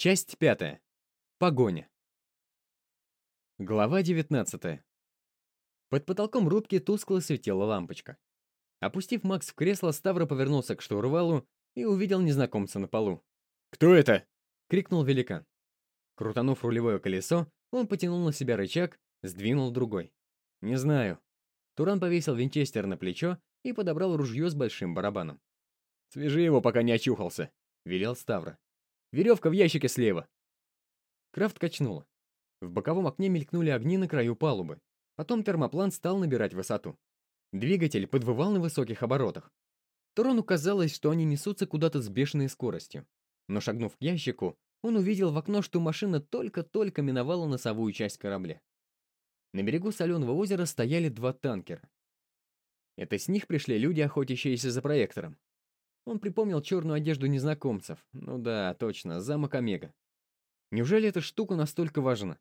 Часть пятая. Погоня. Глава 19. Под потолком рубки тускло светила лампочка. Опустив Макс в кресло, Ставро повернулся к штурвалу и увидел незнакомца на полу. «Кто это?» — крикнул великан. Крутанув рулевое колесо, он потянул на себя рычаг, сдвинул другой. «Не знаю». Туран повесил винчестер на плечо и подобрал ружье с большим барабаном. «Свяжи его, пока не очухался», — велел Ставра. «Веревка в ящике слева». Крафт качнуло. В боковом окне мелькнули огни на краю палубы. Потом термоплан стал набирать высоту. Двигатель подвывал на высоких оборотах. Турону казалось, что они несутся куда-то с бешеной скоростью. Но шагнув к ящику, он увидел в окно, что машина только-только миновала носовую часть корабля. На берегу соленого озера стояли два танкера. Это с них пришли люди, охотящиеся за проектором. Он припомнил черную одежду незнакомцев. Ну да, точно, замок Омега. Неужели эта штука настолько важна?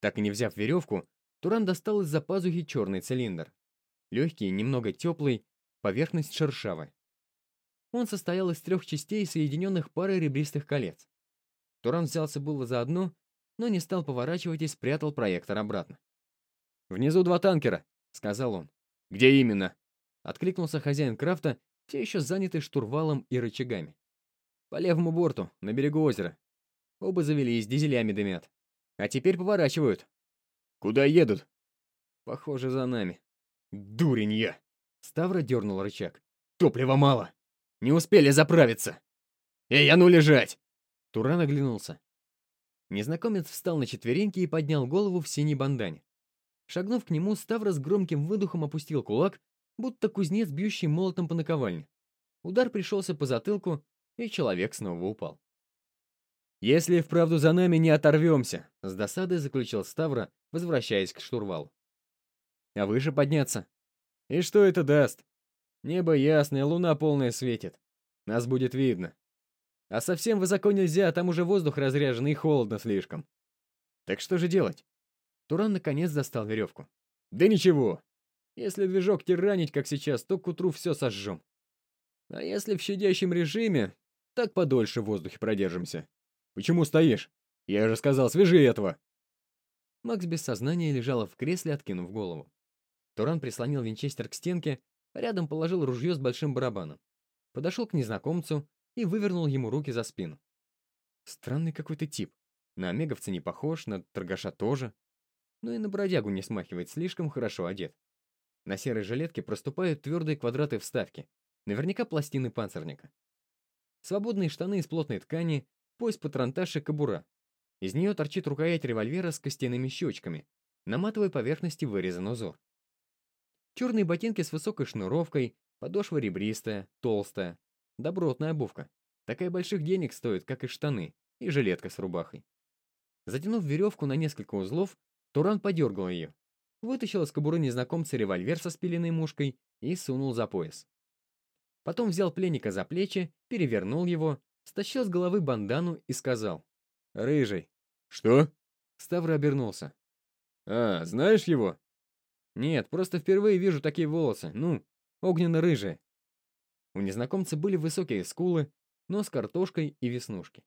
Так и не взяв веревку, Туран достал из-за пазухи черный цилиндр. Легкий, немного теплый, поверхность шершавая. Он состоял из трех частей, соединенных парой ребристых колец. Туран взялся было за одно, но не стал поворачивать и спрятал проектор обратно. «Внизу два танкера», — сказал он. «Где именно?» — откликнулся хозяин крафта, все еще занятый штурвалом и рычагами. «По левому борту, на берегу озера. Оба завелись, дизелями дымят. А теперь поворачивают». «Куда едут?» «Похоже, за нами». «Дурень я!» Ставра дернул рычаг. «Топлива мало! Не успели заправиться! Эй, а ну лежать!» Туран оглянулся. Незнакомец встал на четвереньки и поднял голову в синей бандане. Шагнув к нему, Ставра с громким выдохом опустил кулак, будто кузнец, бьющий молотом по наковальне. Удар пришелся по затылку, и человек снова упал. «Если вправду за нами не оторвемся», — с досадой заключил Ставра, возвращаясь к штурвалу. «А выше подняться?» «И что это даст? Небо ясное, луна полная светит. Нас будет видно. А совсем высоко нельзя, там уже воздух разряжен и холодно слишком. Так что же делать?» Туран наконец достал веревку. «Да ничего. Если движок тиранить, как сейчас, то к утру все сожжем. А если в щадящем режиме, так подольше в воздухе продержимся. Почему стоишь? Я же сказал, свяжи этого!» Макс без сознания лежала в кресле, откинув голову. Туран прислонил винчестер к стенке, рядом положил ружье с большим барабаном. Подошел к незнакомцу и вывернул ему руки за спину. Странный какой-то тип. На омеговца не похож, на торгаша тоже. Но и на бродягу не смахивает, слишком хорошо одет. На серой жилетке проступают твердые квадраты вставки, наверняка пластины панцирника. Свободные штаны из плотной ткани, пояс патронтаж и кобура. Из нее торчит рукоять револьвера с костяными щечками. На матовой поверхности вырезан узор. Черные ботинки с высокой шнуровкой, подошва ребристая, толстая. Добротная обувка. Такая больших денег стоит, как и штаны, и жилетка с рубахой. Затянув веревку на несколько узлов, Туран подергал ее вытащил из кобуры незнакомца револьвер со спиленной мушкой и сунул за пояс. Потом взял пленника за плечи, перевернул его, стащил с головы бандану и сказал. «Рыжий». «Что?» Ставра обернулся. «А, знаешь его?» «Нет, просто впервые вижу такие волосы. Ну, огненно-рыжие». У незнакомца были высокие скулы, нос картошкой и веснушки.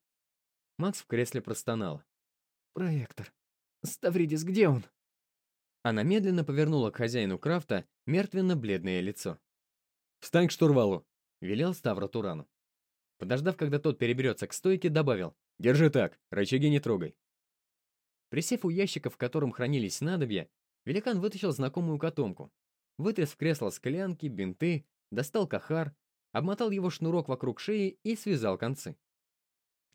Макс в кресле простонал. «Проектор. Ставридис, где он?» Она медленно повернула к хозяину крафта мертвенно-бледное лицо. «Встань к штурвалу!» — велел Ставро Турану. Подождав, когда тот переберется к стойке, добавил. «Держи так, рычаги не трогай». Присев у ящика, в котором хранились снадобья, великан вытащил знакомую котомку. Вытряс в кресло склянки, бинты, достал кахар, обмотал его шнурок вокруг шеи и связал концы.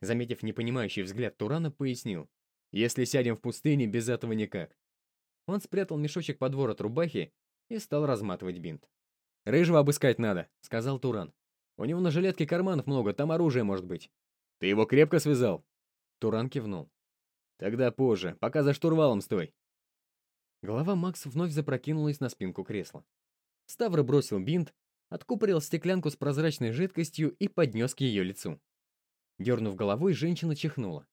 Заметив непонимающий взгляд Турана, пояснил. «Если сядем в пустыне, без этого никак. Он спрятал мешочек под ворот рубахи и стал разматывать бинт. «Рыжего обыскать надо», — сказал Туран. «У него на жилетке карманов много, там оружие может быть». «Ты его крепко связал?» Туран кивнул. «Тогда позже, пока за штурвалом стой». Голова Макса вновь запрокинулась на спинку кресла. Ставра бросил бинт, откупорил стеклянку с прозрачной жидкостью и поднес к ее лицу. Дернув головой, женщина чихнула.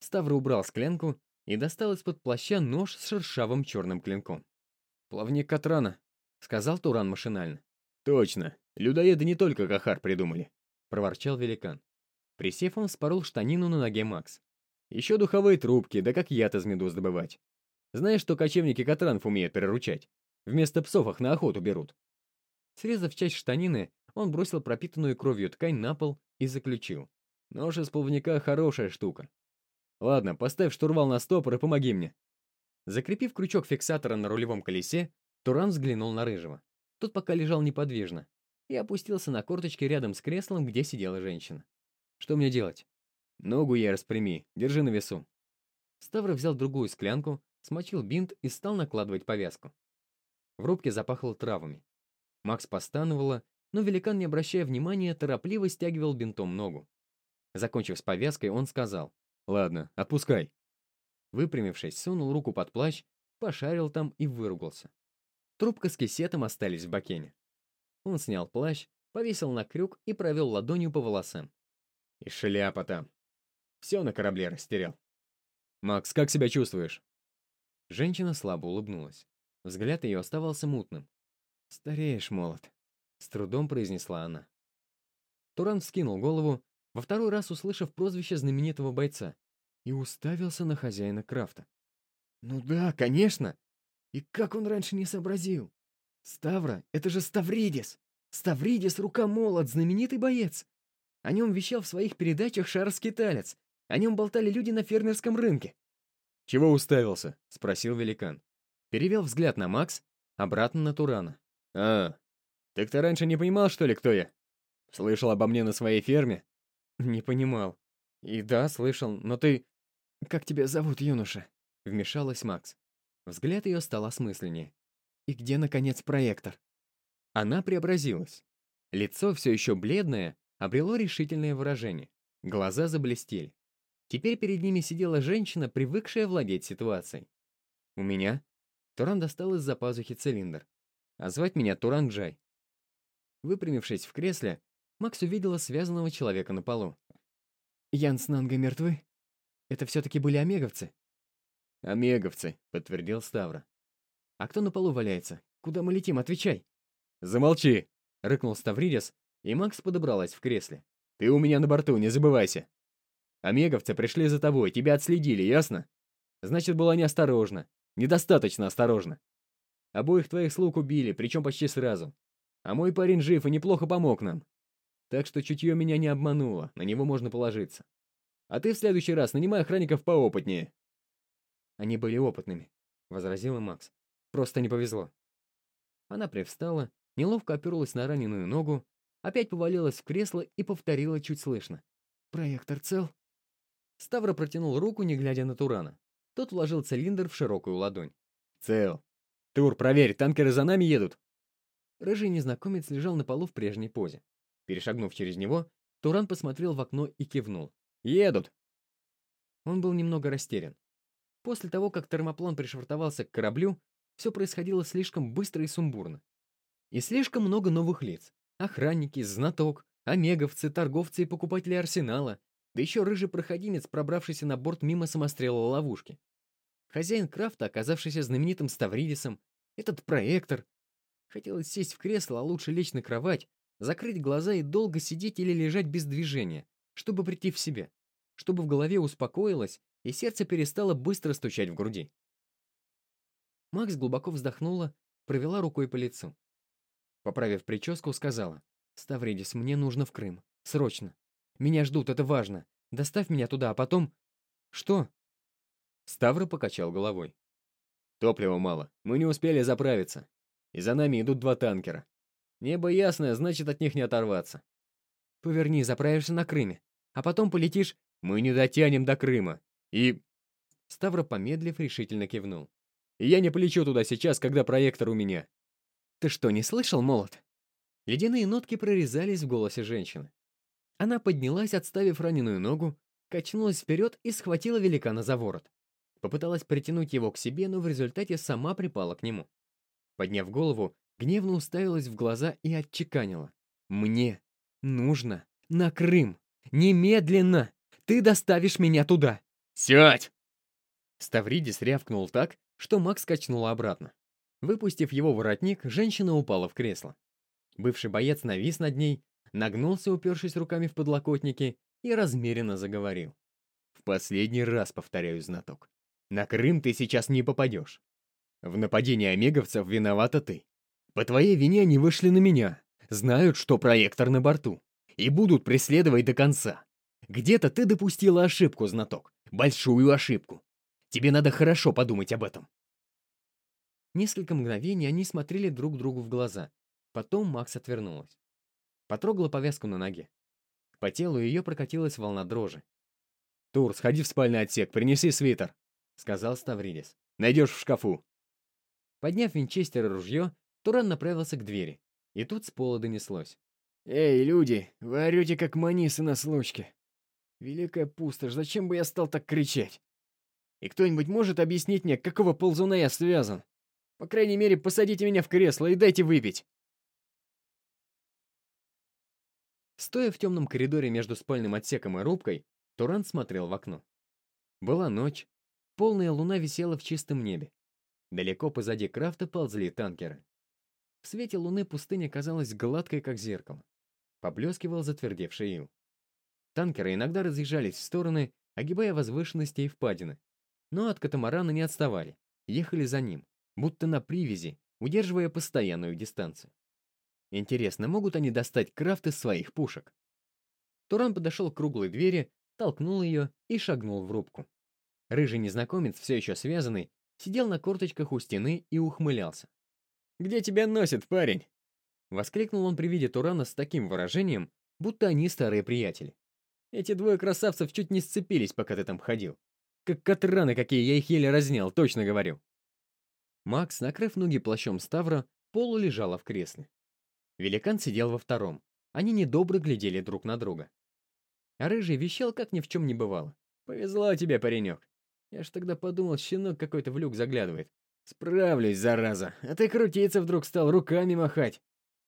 Ставра убрал склянку и достал из-под плаща нож с шершавым черным клинком. «Плавник Катрана», — сказал Туран машинально. «Точно. Людоеды не только Кахар придумали», — проворчал великан. Присев, он спорол штанину на ноге Макс. Еще духовые трубки, да как яд из медуз добывать. Знаешь, что кочевники катранов умеют переручать? Вместо псов их на охоту берут. Срезав часть штанины, он бросил пропитанную кровью ткань на пол и заключил. Нож из плавника хорошая штука. Ладно, поставь штурвал на стопор и помоги мне. Закрепив крючок фиксатора на рулевом колесе, Туран взглянул на Рыжего. Тот пока лежал неподвижно и опустился на корточки рядом с креслом, где сидела женщина. «Что мне делать?» «Ногу я распрями, держи на весу». Ставра взял другую склянку, смочил бинт и стал накладывать повязку. В рубке запахло травами. Макс постановала, но великан, не обращая внимания, торопливо стягивал бинтом ногу. Закончив с повязкой, он сказал, «Ладно, отпускай». Выпрямившись, сунул руку под плащ, пошарил там и выругался. Трубка с кисетом остались в бакене. Он снял плащ, повесил на крюк и провел ладонью по волосам. И шляпа там. Все на корабле растерял. «Макс, как себя чувствуешь?» Женщина слабо улыбнулась. Взгляд ее оставался мутным. «Стареешь, молод», — с трудом произнесла она. Туран вскинул голову, во второй раз услышав прозвище знаменитого бойца, и уставился на хозяина крафта. «Ну да, конечно! И как он раньше не сообразил? Ставра — это же Ставридис! Ставридис — рука-молот, знаменитый боец! О нем вещал в своих передачах шар-скиталец, о нем болтали люди на фермерском рынке». «Чего уставился?» — спросил великан. Перевел взгляд на Макс, обратно на Турана. «А, так ты раньше не понимал, что ли, кто я? Слышал обо мне на своей ферме?» «Не понимал. И да, слышал, но ты...» «Как тебя зовут, юноша?» — вмешалась Макс. Взгляд ее стал осмысленнее. «И где, наконец, проектор?» Она преобразилась. Лицо, все еще бледное, обрело решительное выражение. Глаза заблестели. Теперь перед ними сидела женщина, привыкшая владеть ситуацией. «У меня?» Туран достал из-за пазухи цилиндр. «А звать меня Туран Джай». Выпрямившись в кресле, Макс увидела связанного человека на полу. «Ян с Нангой мертвы? Это все-таки были омеговцы?» «Омеговцы», — подтвердил Ставра. «А кто на полу валяется? Куда мы летим? Отвечай!» «Замолчи!» — рыкнул Ставридис, и Макс подобралась в кресле. «Ты у меня на борту, не забывайся!» «Омеговцы пришли за тобой, тебя отследили, ясно? Значит, была неосторожна. Недостаточно осторожно. Обоих твоих слуг убили, причем почти сразу. А мой парень жив и неплохо помог нам. Так что чутье меня не обмануло, на него можно положиться. А ты в следующий раз нанимай охранников поопытнее. Они были опытными, возразила Макс. Просто не повезло. Она привстала, неловко оперлась на раненую ногу, опять повалилась в кресло и повторила чуть слышно. «Проектор цел?» Ставра протянул руку, не глядя на Турана. Тот вложил цилиндр в широкую ладонь. «Цел. Тур, проверь, танкеры за нами едут!» Рыжий незнакомец лежал на полу в прежней позе. Перешагнув через него, Туран посмотрел в окно и кивнул. «Едут!» Он был немного растерян. После того, как термоплан пришвартовался к кораблю, все происходило слишком быстро и сумбурно. И слишком много новых лиц. Охранники, знаток, омеговцы, торговцы и покупатели арсенала, да еще рыжий проходимец, пробравшийся на борт мимо самострела ловушки. Хозяин крафта, оказавшийся знаменитым Ставридисом, этот проектор. Хотелось сесть в кресло, а лучше лечь на кровать, закрыть глаза и долго сидеть или лежать без движения, чтобы прийти в себя, чтобы в голове успокоилось и сердце перестало быстро стучать в груди. Макс глубоко вздохнула, провела рукой по лицу. Поправив прическу, сказала, «Ставридис, мне нужно в Крым. Срочно. Меня ждут, это важно. Доставь меня туда, а потом... Что? Ставра покачал головой. Топлива мало. Мы не успели заправиться. И за нами идут два танкера. Небо ясное, значит, от них не оторваться. Поверни, заправишься на Крыме. А потом полетишь... Мы не дотянем до Крыма. И... Ставра, помедлив, решительно кивнул. И я не полечу туда сейчас, когда проектор у меня. Ты что, не слышал, молот? Ледяные нотки прорезались в голосе женщины. Она поднялась, отставив раненую ногу, качнулась вперед и схватила великана за ворот. Попыталась притянуть его к себе, но в результате сама припала к нему. Подняв голову, гневно уставилась в глаза и отчеканила. «Мне нужно на Крым! Немедленно! Ты доставишь меня туда!» «Сядь!» Ставридис рявкнул так, что Макс качнула обратно. Выпустив его воротник, женщина упала в кресло. Бывший боец навис над ней, нагнулся, упершись руками в подлокотники, и размеренно заговорил. «В последний раз повторяю, знаток. На Крым ты сейчас не попадешь. В нападении омеговцев виновата ты. По твоей вине они вышли на меня, знают, что проектор на борту, и будут преследовать до конца. Где-то ты допустила ошибку, знаток, большую ошибку. Тебе надо хорошо подумать об этом. Несколько мгновений они смотрели друг другу в глаза. Потом Макс отвернулась. Потрогала повязку на ноге. По телу ее прокатилась волна дрожи. «Тур, сходи в спальный отсек, принеси свитер», — сказал Ставридис. «Найдешь в шкафу». Подняв винчестер и ружье, Туран направился к двери. И тут с пола донеслось. «Эй, люди, вы орете, как манисы на случке. Великая пустошь, зачем бы я стал так кричать? И кто-нибудь может объяснить мне, какого ползуна я связан? По крайней мере, посадите меня в кресло и дайте выпить». Стоя в темном коридоре между спальным отсеком и рубкой, Туран смотрел в окно. Была ночь, полная луна висела в чистом небе. Далеко позади крафта ползли танкеры. В свете луны пустыня казалась гладкой, как зеркало. Поблескивал затвердевший ил. Танкеры иногда разъезжались в стороны, огибая возвышенности и впадины. Но от катамарана не отставали, ехали за ним, будто на привязи, удерживая постоянную дистанцию. Интересно, могут они достать крафт из своих пушек? Туран подошел к круглой двери, толкнул ее и шагнул в рубку. Рыжий незнакомец, все еще связанный, сидел на корточках у стены и ухмылялся. «Где тебя носит, парень?» Воскликнул он при виде Турана с таким выражением, будто они старые приятели. «Эти двое красавцев чуть не сцепились, пока ты там ходил. Как катраны какие, я их еле разнял, точно говорю». Макс, накрыв ноги плащом Ставра, полу лежала в кресле. Великан сидел во втором. Они недобро глядели друг на друга. А Рыжий вещал, как ни в чем не бывало. «Повезло тебе, паренек. Я ж тогда подумал, щенок какой-то в люк заглядывает. Справлюсь, зараза. А ты крутиться вдруг стал, руками махать.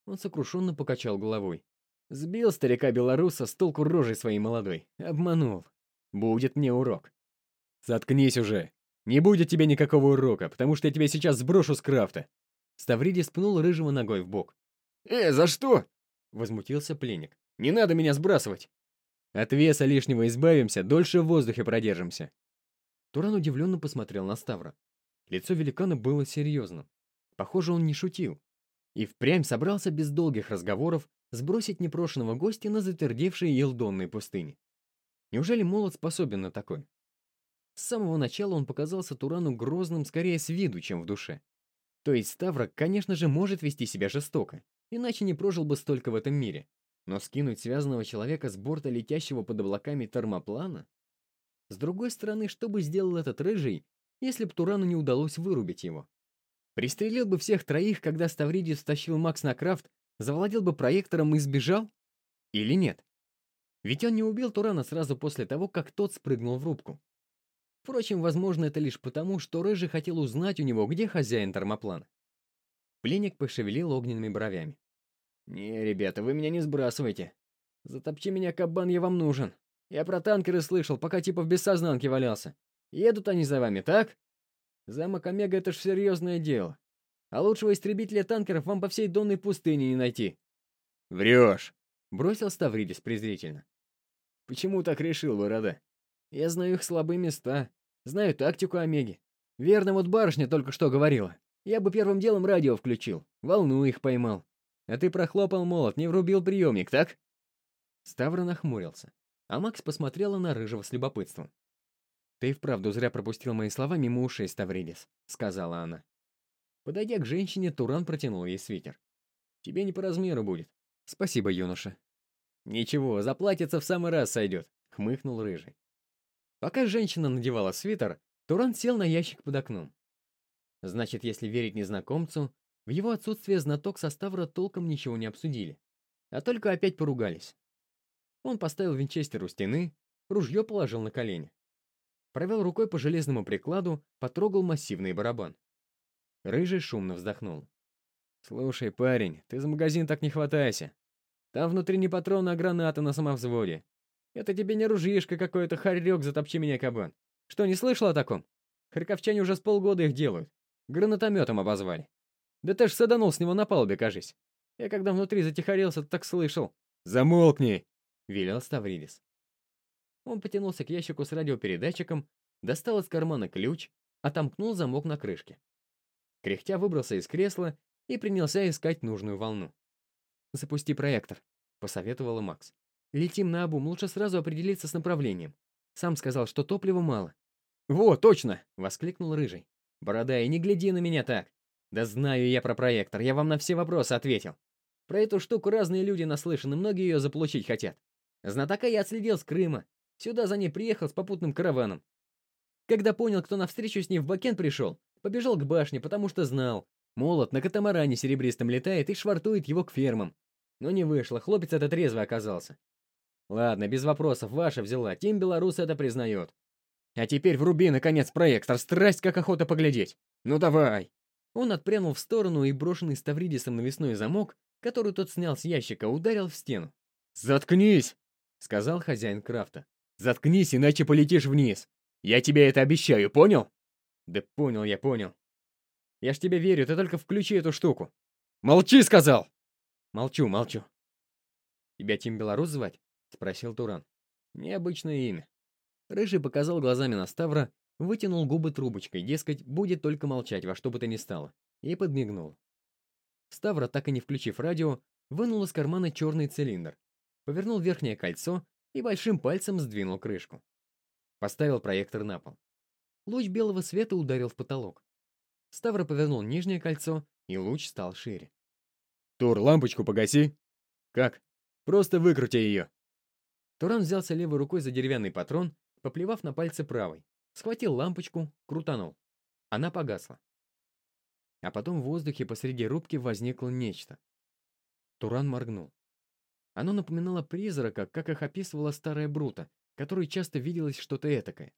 Он сокрушенно покачал головой. Сбил старика-белоруса с толку рожей своей молодой. Обманул. Будет мне урок. Заткнись уже. Не будет тебе никакого урока, потому что я тебя сейчас сброшу с крафта. Ставридис пнул рыжего ногой в бок. «Э, за что?» — возмутился пленник. «Не надо меня сбрасывать!» «От веса лишнего избавимся, дольше в воздухе продержимся». Туран удивленно посмотрел на Ставра. Лицо великана было серьезным. Похоже, он не шутил. И впрямь собрался без долгих разговоров сбросить непрошенного гостя на затвердевшие елдонные пустыни. Неужели молот способен на такое? С самого начала он показался Турану грозным скорее с виду, чем в душе. То есть Ставра, конечно же, может вести себя жестоко, иначе не прожил бы столько в этом мире. Но скинуть связанного человека с борта летящего под облаками термоплана? С другой стороны, что бы сделал этот рыжий, если б Турану не удалось вырубить его? Пристрелил бы всех троих, когда Ставридис стащил Макс на крафт, завладел бы проектором и сбежал? Или нет? Ведь он не убил Турана сразу после того, как тот спрыгнул в рубку. Впрочем, возможно, это лишь потому, что Рыжий хотел узнать у него, где хозяин термоплана. Пленник пошевелил огненными бровями. «Не, ребята, вы меня не сбрасывайте. Затопчи меня, кабан, я вам нужен. Я про танкеры слышал, пока типа в бессознанке валялся. Едут они за вами, так? Замок Омега — это ж серьезное дело. А лучшего истребителя танкеров вам по всей Донной пустыне не найти». «Врешь!» — бросил Ставридис презрительно. «Почему так решил, Борода? Я знаю их слабые места, знаю тактику Омеги. Верно, вот барышня только что говорила. Я бы первым делом радио включил, волну их поймал. А ты прохлопал молот, не врубил приемник, так?» Ставра нахмурился, а Макс посмотрела на Рыжего с любопытством. «Ты вправду зря пропустил мои слова мимо ушей, Ставридис», — сказала она. Подойдя к женщине, Туран протянул ей свитер. «Тебе не по размеру будет». «Спасибо, юноша». «Ничего, заплатится в самый раз сойдет», — хмыкнул Рыжий. Пока женщина надевала свитер, Туран сел на ящик под окном. Значит, если верить незнакомцу, в его отсутствие знаток со Ставра толком ничего не обсудили, а только опять поругались. Он поставил винчестер у стены, ружье положил на колени. Провел рукой по железному прикладу, потрогал массивный барабан. Рыжий шумно вздохнул. «Слушай, парень, ты за магазин так не хватайся. Там внутри не патроны, а граната на самовзводе. Это тебе не ружьишко какое-то, хорек, затопчи меня, кабан. Что, не слышал о таком? Харьковчане уже с полгода их делают. Гранатометом обозвали. Да ты ж саданул с него на палубе, кажись. Я когда внутри затихарился, так слышал. «Замолкни!» — велел Ставридис. Он потянулся к ящику с радиопередатчиком, достал из кармана ключ, отомкнул замок на крышке. Кряхтя выбрался из кресла и принялся искать нужную волну. «Запусти проектор», — посоветовала Макс. «Летим на обум, лучше сразу определиться с направлением. Сам сказал, что топлива мало». «Во, точно!» — воскликнул Рыжий. «Борода, и не гляди на меня так. Да знаю я про проектор, я вам на все вопросы ответил. Про эту штуку разные люди наслышаны, многие ее заполучить хотят. Знатока я отследил с Крыма. Сюда за ней приехал с попутным караваном. Когда понял, кто навстречу с ней в Бакен пришел, побежал к башне, потому что знал. Молот на катамаране серебристом летает и швартует его к фермам. Но не вышло, хлопец этот трезвый оказался. Ладно, без вопросов, ваша взяла, Тим Белорус это признает. А теперь вруби, наконец, проектор, страсть как охота поглядеть. Ну давай. Он отпрянул в сторону и брошенный Ставридисом навесной замок который тот снял с ящика, ударил в стену. «Заткнись!» — сказал хозяин крафта. «Заткнись, иначе полетишь вниз. Я тебе это обещаю, понял?» «Да понял я, понял. Я ж тебе верю, ты только включи эту штуку». «Молчи!» — сказал! «Молчу, молчу». «Тебя Тим Белорус звать?» — спросил Туран. «Необычное имя». Рыжий показал глазами на Ставра, вытянул губы трубочкой, дескать, будет только молчать во что бы то ни стало, и подмигнул. Ставра, так и не включив радио, вынул из кармана черный цилиндр, повернул верхнее кольцо и большим пальцем сдвинул крышку. Поставил проектор на пол. Луч белого света ударил в потолок. Ставра повернул нижнее кольцо, и луч стал шире. «Тур, лампочку погаси!» «Как?» «Просто выкрути ее!» Туран взялся левой рукой за деревянный патрон, поплевав на пальцы правой, схватил лампочку, крутанул. Она погасла. А потом в воздухе посреди рубки возникло нечто. Туран моргнул. Оно напоминало призрака, как их описывала старая Брута, которой часто виделось что-то этакое.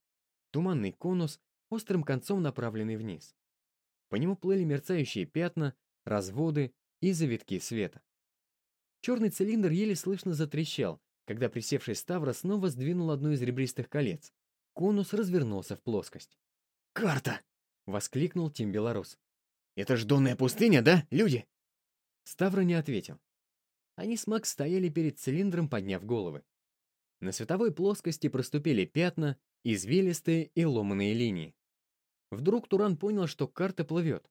Туманный конус, острым концом направленный вниз. По нему плыли мерцающие пятна, разводы и завитки света. Черный цилиндр еле слышно затрещал, когда присевший Ставра снова сдвинул одно из ребристых колец. Конус развернулся в плоскость. «Карта!» — воскликнул Тим Белорус. Это ж донная пустыня, да, люди?» Ставра не ответил. Они с Макс стояли перед цилиндром, подняв головы. На световой плоскости проступили пятна, извилистые и ломаные линии. Вдруг Туран понял, что карта плывет.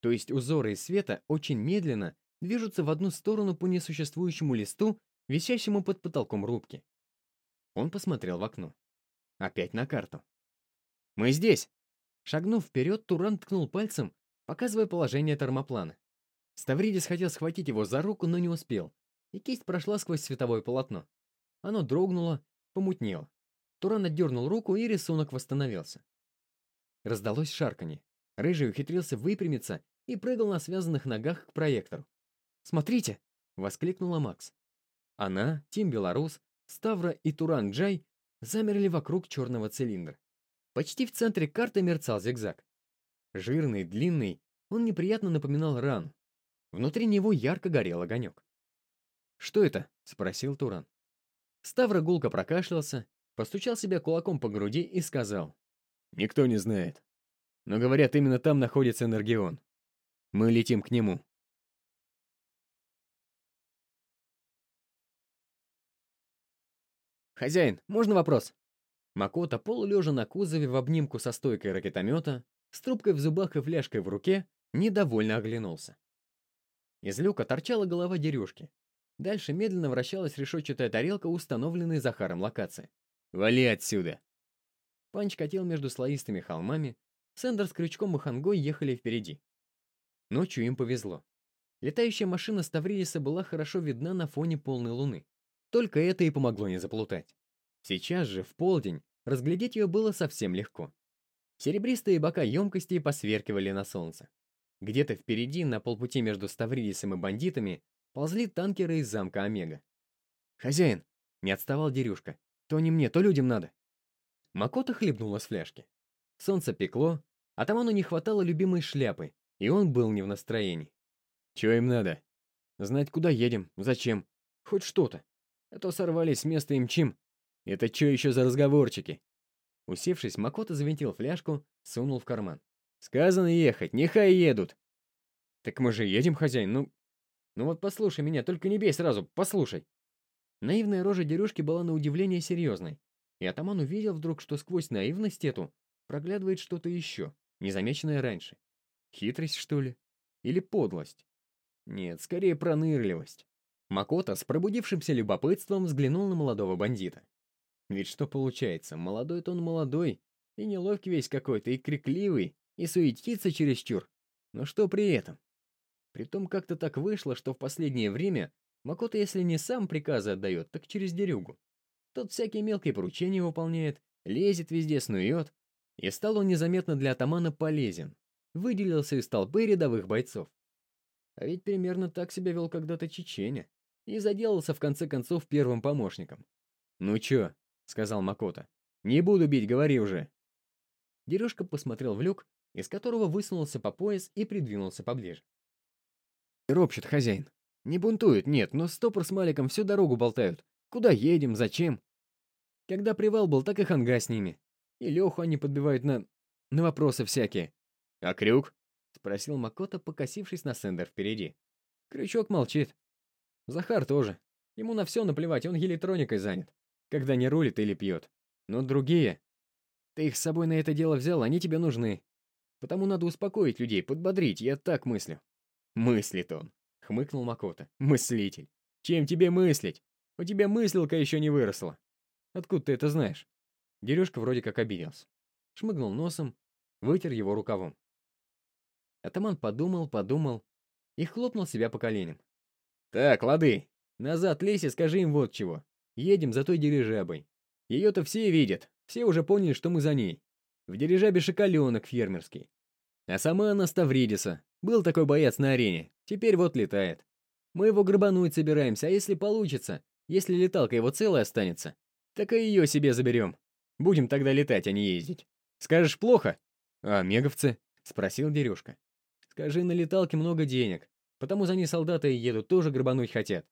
То есть узоры из света очень медленно движутся в одну сторону по несуществующему листу, висящему под потолком рубки. Он посмотрел в окно. Опять на карту. «Мы здесь!» Шагнув вперед, Туран ткнул пальцем показывая положение термоплана. Ставридис хотел схватить его за руку, но не успел, и кисть прошла сквозь световое полотно. Оно дрогнуло, помутнело. Туран отдернул руку, и рисунок восстановился. Раздалось шарканье. Рыжий ухитрился выпрямиться и прыгал на связанных ногах к проектору. «Смотрите!» — воскликнула Макс. Она, Тим Белорус, Ставра и Туран Джай замерли вокруг черного цилиндра. Почти в центре карты мерцал зигзаг. Жирный, длинный, он неприятно напоминал рану. Внутри него ярко горел огонек. «Что это?» — спросил Туран. Ставра гулко прокашлялся, постучал себя кулаком по груди и сказал. «Никто не знает. Но, говорят, именно там находится Энергион. Мы летим к нему». «Хозяин, можно вопрос?» Макота, полулежа на кузове в обнимку со стойкой ракетомета, с трубкой в зубах и фляжкой в руке, недовольно оглянулся. Из люка торчала голова дерюшки. Дальше медленно вращалась решетчатая тарелка, установленной Захаром локации. «Вали отсюда!» Панч катил между слоистыми холмами, Сендер с крючком и хангой ехали впереди. Ночью им повезло. Летающая машина Ставридиса была хорошо видна на фоне полной луны. Только это и помогло не заплутать. Сейчас же, в полдень, разглядеть ее было совсем легко. Серебристые бока емкости посверкивали на солнце. Где-то впереди, на полпути между Ставридисом и бандитами, ползли танкеры из замка Омега. «Хозяин!» — не отставал Дерюшка. «То не мне, то людям надо!» Макота хлебнула с фляжки. Солнце пекло, а Таману не хватало любимой шляпы, и он был не в настроении. «Чего им надо?» «Знать, куда едем, зачем, хоть что-то. А то сорвались с места и мчим. Это что еще за разговорчики?» Усевшись, Макото завинтил фляжку, сунул в карман. «Сказано ехать, нехай едут!» «Так мы же едем, хозяин, ну...» «Ну вот послушай меня, только не бей сразу, послушай!» Наивная рожа дерюшки была на удивление серьезной, И атаман увидел вдруг, что сквозь наивность эту проглядывает что-то еще, незамеченное раньше. Хитрость, что ли? Или подлость? Нет, скорее пронырливость. Макота с пробудившимся любопытством взглянул на молодого бандита. Ведь что получается, молодой-то он молодой, и неловкий весь какой-то, и крикливый, и суетится чересчур. Но что при этом? Притом как-то так вышло, что в последнее время Макота, если не сам приказы отдает, так через дерюгу. Тот всякие мелкие поручения выполняет, лезет везде, снует. И стал он незаметно для атамана полезен. Выделился из толпы рядовых бойцов. А ведь примерно так себя вел когда-то Чеченя. И заделался в конце концов первым помощником. «Ну чё?» — сказал Макота. «Не буду бить, говори уже». Дерюшка посмотрел в люк, из которого высунулся по пояс и придвинулся поближе. «Ропщет хозяин. Не бунтуют, нет, но стопор с Маликом всю дорогу болтают. Куда едем, зачем? Когда привал был, так и ханга с ними. И Леху они подбивают на... на вопросы всякие. «А крюк?» — спросил Макота, покосившись на Сендер впереди. Крючок молчит. Захар тоже. Ему на все наплевать, он електроникой занят. Когда не рулит или пьет. Но другие... Ты их с собой на это дело взял, они тебе нужны. Потому надо успокоить людей, подбодрить, я так мыслю. Мыслит он, хмыкнул Макота. Мыслитель. Чем тебе мыслить? У тебя мыслилка еще не выросла. Откуда ты это знаешь? Дерюшка вроде как обиделся. Шмыгнул носом, вытер его рукавом. Атаман подумал, подумал и хлопнул себя по коленям. «Так, лады, назад лезь и скажи им вот чего. Едем за той дирижабой. Ее-то все видят, все уже поняли, что мы за ней. В дирижабе шоколенок фермерский. А сама она Ставридиса. Был такой боец на арене, теперь вот летает. Мы его грабануть собираемся, а если получится, если леталка его целая останется, так и ее себе заберем. Будем тогда летать, а не ездить. Скажешь, плохо? А меговцы? Спросил Дерюшка. Скажи, на леталке много денег, потому за ней солдаты едут, тоже грабануть хотят.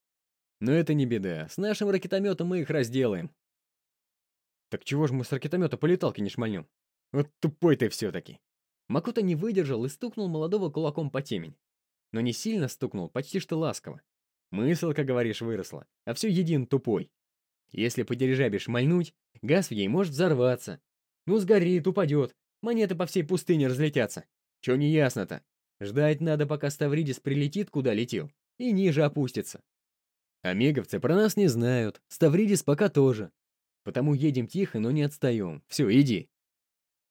Но это не беда, с нашим ракетометом мы их разделаем. Так чего же мы с ракетомета по леталке не шмальнем? Вот тупой ты все-таки. Макута не выдержал и стукнул молодого кулаком по темень. Но не сильно стукнул, почти что ласково. Мысль, как говоришь, выросла, а все един тупой. Если по дирижабе газ в ней может взорваться. Ну, сгорит, упадет, монеты по всей пустыне разлетятся. Че не ясно-то? Ждать надо, пока Ставридис прилетит, куда летел, и ниже опустится. Омеговцы про нас не знают, Ставридис пока тоже. Потому едем тихо, но не отстаем. Все, иди.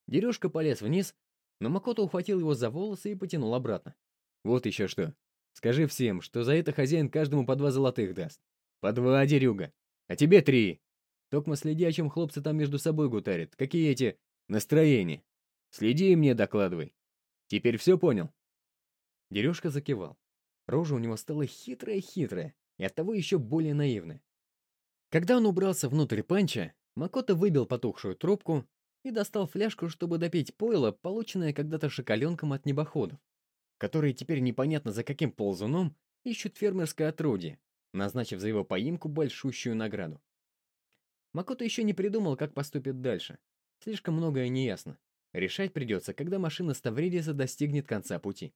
Дерюшка полез вниз, но Макото ухватил его за волосы и потянул обратно. Вот еще что. Скажи всем, что за это хозяин каждому по два золотых даст. По два, дерюга. А тебе три. Токма следи, о чем хлопцы там между собой гутарят. Какие эти настроения. Следи и мне докладывай. Теперь все понял?» Дерюшка закивал. Рожа у него стала хитрая-хитрая и оттого еще более наивная. Когда он убрался внутрь панча, Макото выбил потухшую трубку и достал фляжку, чтобы допить пойло, полученное когда-то шоколенком от небоходов которые теперь непонятно за каким ползуном ищут фермерское отродье, назначив за его поимку большущую награду. Макото еще не придумал, как поступит дальше. Слишком многое неясно. Решать придется, когда машина Ставридиса достигнет конца пути.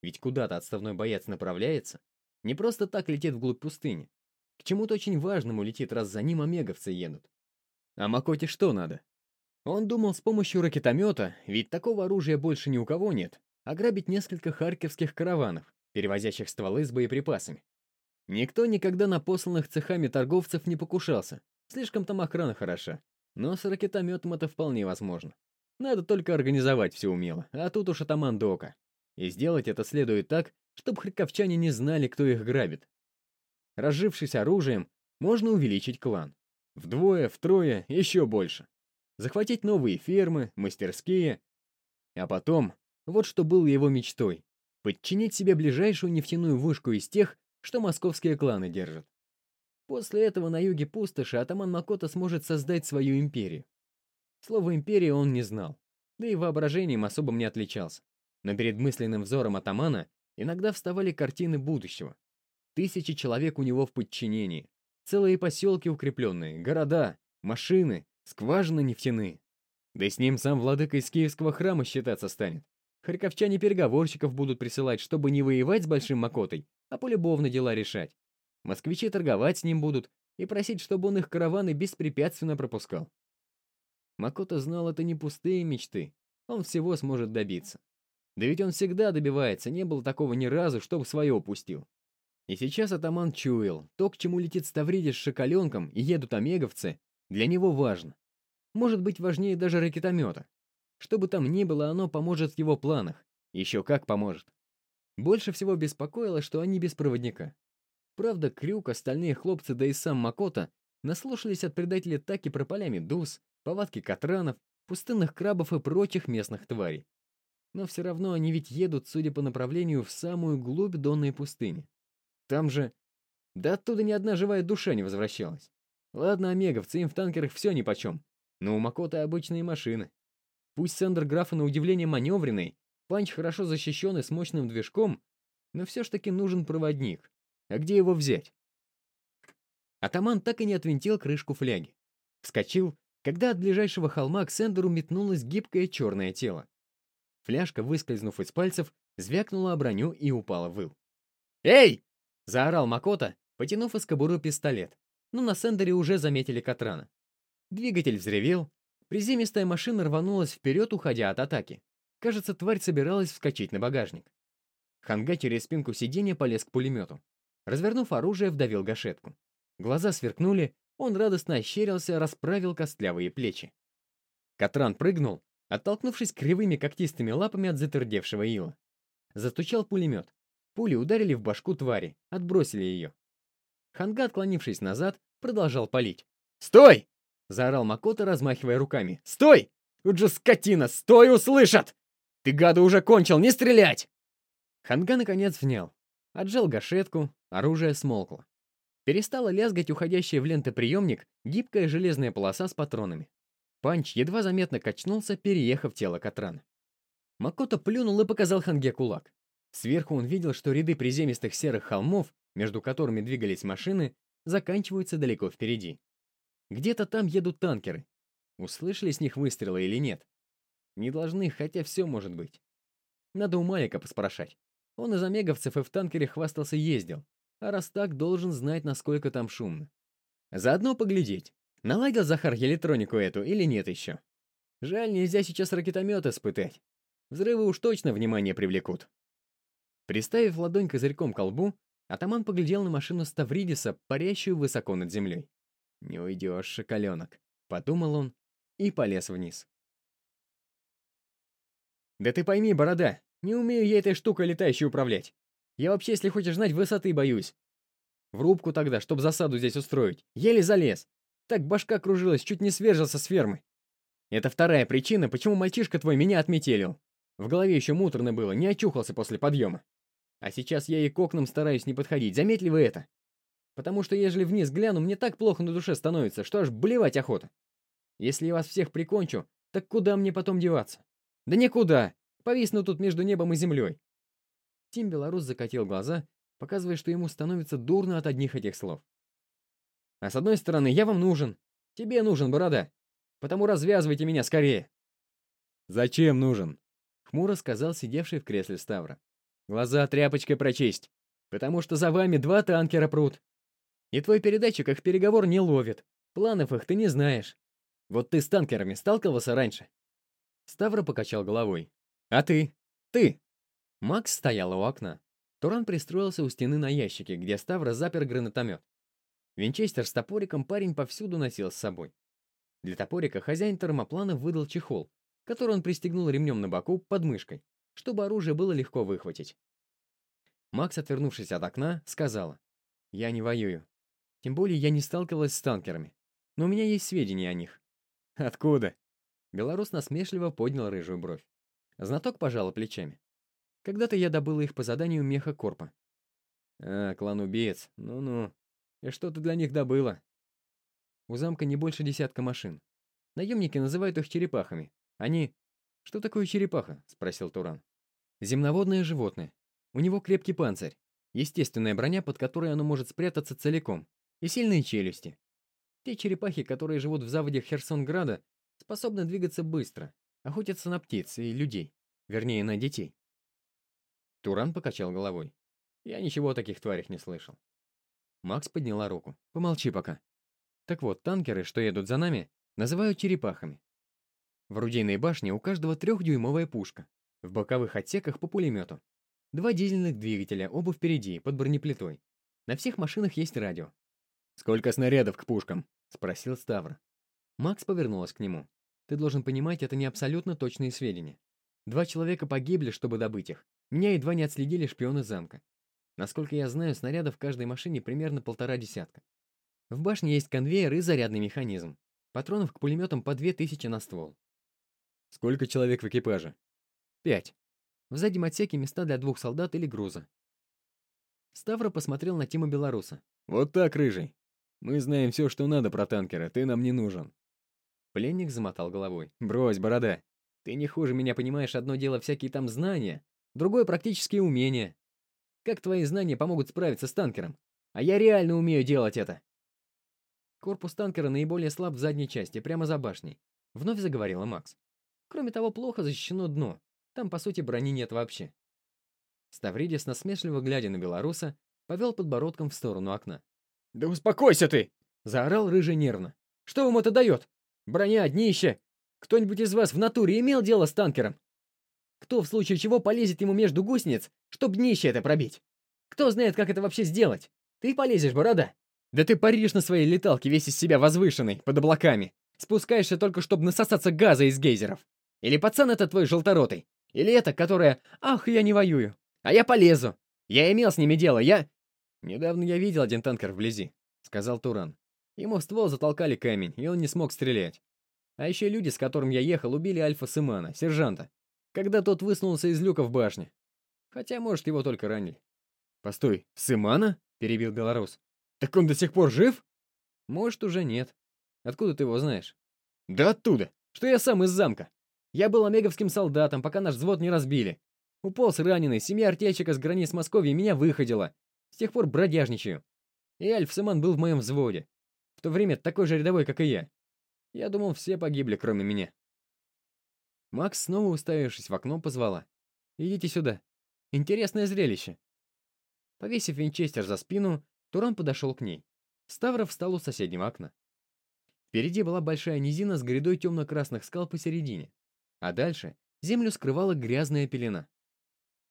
Ведь куда-то отставной боец направляется. Не просто так летит вглубь пустыни. К чему-то очень важному летит, раз за ним омеговцы едут. А Макоте что надо? Он думал с помощью ракетомета, ведь такого оружия больше ни у кого нет, ограбить несколько харьковских караванов, перевозящих стволы с боеприпасами. Никто никогда на посланных цехами торговцев не покушался, слишком там охрана хороша, но с ракетометом это вполне возможно. Надо только организовать все умело, а тут уж атаман Дока. И сделать это следует так, чтобы харьковчане не знали, кто их грабит. Разжившись оружием, можно увеличить клан. Вдвое, втрое, еще больше. Захватить новые фермы, мастерские. А потом вот что было его мечтой — подчинить себе ближайшую нефтяную вышку из тех, что московские кланы держат. После этого на юге пустоши атаман Макото сможет создать свою империю. Слово «империя» он не знал, да и воображением особым не отличался. Но перед мысленным взором атамана иногда вставали картины будущего. Тысячи человек у него в подчинении, целые поселки укрепленные, города, машины, скважины нефтяные. Да и с ним сам владыка из киевского храма считаться станет. Харьковчане переговорщиков будут присылать, чтобы не воевать с Большим Макотой, а полюбовно дела решать. Москвичи торговать с ним будут и просить, чтобы он их караваны беспрепятственно пропускал. Макото знал, это не пустые мечты. Он всего сможет добиться. Да ведь он всегда добивается, не было такого ни разу, чтобы свое упустил. И сейчас атаман чуял, то, к чему летит Ставридис с шоколенком и едут омеговцы, для него важно. Может быть, важнее даже ракетомета. Что бы там ни было, оно поможет в его планах. Еще как поможет. Больше всего беспокоило, что они без проводника. Правда, Крюк, остальные хлопцы, да и сам Макота наслушались от предателя так и про поля медуз, повадки катранов, пустынных крабов и прочих местных тварей. Но все равно они ведь едут, судя по направлению, в самую глубь Донной пустыни. Там же... Да оттуда ни одна живая душа не возвращалась. Ладно, омеговцы, им в танкерах все нипочем. Но у Макота обычные машины. Пусть Сендер Графа на удивление маневренный, Панч хорошо защищен и с мощным движком, но все ж таки нужен проводник. А где его взять? Атаман так и не отвинтил крышку фляги. Вскочил, когда от ближайшего холма к Сендеру метнулось гибкое черное тело. Фляжка, выскользнув из пальцев, звякнула о броню и упала в ил. «Эй!» — заорал Макота, потянув из кобуры пистолет. Но на Сендере уже заметили Катрана. Двигатель взревел, приземистая машина рванулась вперед, уходя от атаки. Кажется, тварь собиралась вскочить на багажник. Ханга через спинку сиденья полез к пулемету. Развернув оружие, вдавил гашетку. Глаза сверкнули, он радостно ощерился, расправил костлявые плечи. Катран прыгнул, оттолкнувшись кривыми когтистыми лапами от затвердевшего ила. Застучал пулемет. Пули ударили в башку твари, отбросили ее. Ханга, отклонившись назад, продолжал палить. «Стой!» — заорал Макота, размахивая руками. «Стой! Тут же скотина! Стой, услышат! Ты, гада, уже кончил, не стрелять!» Ханга, наконец, внял. Отжал гашетку, оружие смолкло. Перестала лязгать уходящая в лентоприемник гибкая железная полоса с патронами. Панч едва заметно качнулся, переехав тело Катрана. Макото плюнул и показал Ханге кулак. Сверху он видел, что ряды приземистых серых холмов, между которыми двигались машины, заканчиваются далеко впереди. Где-то там едут танкеры. Услышали с них выстрелы или нет? Не должны, хотя все может быть. Надо у Малика поспрашать. Он из омеговцев и в танкере хвастался ездил, а раз так, должен знать, насколько там шумно. Заодно поглядеть, наладил Захар электронику эту или нет еще. Жаль, нельзя сейчас ракетомет испытать. Взрывы уж точно внимание привлекут. Приставив ладонь козырьком к колбу, атаман поглядел на машину Ставридиса, парящую высоко над землей. «Не уйдешь, шоколенок», — подумал он и полез вниз. «Да ты пойми, борода, не умею я этой штукой летающей управлять. Я вообще, если хочешь знать, высоты боюсь. В рубку тогда, чтобы засаду здесь устроить, еле залез. Так башка кружилась, чуть не свержился с фермы. Это вторая причина, почему мальчишка твой меня отметелил. В голове еще муторно было, не очухался после подъема. А сейчас я и к окнам стараюсь не подходить, заметили вы это? Потому что ежели вниз гляну, мне так плохо на душе становится, что аж блевать охота. Если я вас всех прикончу, так куда мне потом деваться? Да никуда. Повисну тут между небом и землей. Тим Белорус закатил глаза, показывая, что ему становится дурно от одних этих слов. А с одной стороны, я вам нужен. Тебе нужен, борода. Потому развязывайте меня скорее. Зачем нужен? Хмуро сказал сидевший в кресле Ставра. Глаза тряпочкой прочесть. Потому что за вами два танкера прут. И твой передатчик их переговор не ловит. Планов их ты не знаешь. Вот ты с танкерами сталкивался раньше?» Ставра покачал головой. «А ты? Ты?» Макс стояла у окна. Туран пристроился у стены на ящике, где Ставра запер гранатомет. Винчестер с топориком парень повсюду носил с собой. Для топорика хозяин термоплана выдал чехол, который он пристегнул ремнем на боку под мышкой, чтобы оружие было легко выхватить. Макс, отвернувшись от окна, сказала, «Я не воюю. Тем более я не сталкивалась с танкерами. Но у меня есть сведения о них». «Откуда?» Белорус насмешливо поднял рыжую бровь. Знаток пожала плечами. Когда-то я добыла их по заданию меха Корпа. А, клан-убиец, ну-ну. И что ты для них добыла? У замка не больше десятка машин. Наемники называют их черепахами. Они... Что такое черепаха? Спросил Туран. Земноводное животное. У него крепкий панцирь. Естественная броня, под которой оно может спрятаться целиком. И сильные челюсти. Те черепахи, которые живут в заводях Херсонграда, способны двигаться быстро, охотятся на птиц и людей. Вернее, на детей. Туран покачал головой. Я ничего о таких тварях не слышал. Макс подняла руку. Помолчи пока. Так вот, танкеры, что едут за нами, называют черепахами. В орудийной башне у каждого трехдюймовая пушка. В боковых отсеках по пулемету. Два дизельных двигателя, оба впереди, под бронеплитой. На всех машинах есть радио. «Сколько снарядов к пушкам?» — спросил Ставр. Макс повернулась к нему. «Ты должен понимать, это не абсолютно точные сведения. Два человека погибли, чтобы добыть их. Меня едва не отследили шпионы замка. Насколько я знаю, снарядов в каждой машине примерно полтора десятка. В башне есть конвейер и зарядный механизм. Патронов к пулеметам по две тысячи на ствол. Сколько человек в экипаже? Пять. В заднем отсеке места для двух солдат или груза. Ставра посмотрел на Тима Белоруса. «Вот так, Рыжий. Мы знаем все, что надо про танкера, ты нам не нужен». Пленник замотал головой. «Брось, борода. Ты не хуже меня понимаешь, одно дело всякие там знания, другое практические умения. Как твои знания помогут справиться с танкером? А я реально умею делать это. Корпус танкера наиболее слаб в задней части, прямо за башней. Вновь заговорила Макс. Кроме того, плохо защищено дно. Там, по сути, брони нет вообще. Ставридис, насмешливо глядя на белоруса, повел подбородком в сторону окна. «Да успокойся ты!» — заорал рыжий нервно. «Что вам это дает? Броня, днище! Кто-нибудь из вас в натуре имел дело с танкером? Кто в случае чего полезет ему между гусениц, чтоб днище это пробить? Кто знает, как это вообще сделать? Ты полезешь, борода? Да ты паришь на своей леталке весь из себя возвышенный, под облаками. Спускаешься только, чтобы насосаться газа из гейзеров. Или пацан это твой желторотый. Или это, которая «Ах, я не воюю». А я полезу. Я имел с ними дело, я... Недавно я видел один танкер вблизи, сказал Туран. Ему в ствол затолкали камень, и он не смог стрелять. А еще люди, с которым я ехал, убили Альфа Сымана, сержанта когда тот высунулся из люка в башне. Хотя, может, его только ранили. «Постой, Сымана?» — перебил белорус. «Так он до сих пор жив?» «Может, уже нет. Откуда ты его знаешь?» «Да оттуда, что я сам из замка. Я был омеговским солдатом, пока наш взвод не разбили. Уполз раненый, семья артельщика с границ Москвы меня выходила. С тех пор бродяжничаю. И Альф Сыман был в моем взводе. В то время такой же рядовой, как и я. Я думал, все погибли, кроме меня. Макс, снова уставившись в окно, позвала. «Идите сюда. Интересное зрелище». Повесив винчестер за спину, Туран подошел к ней. Ставров встал у соседнего окна. Впереди была большая низина с грядой темно-красных скал посередине, а дальше землю скрывала грязная пелена.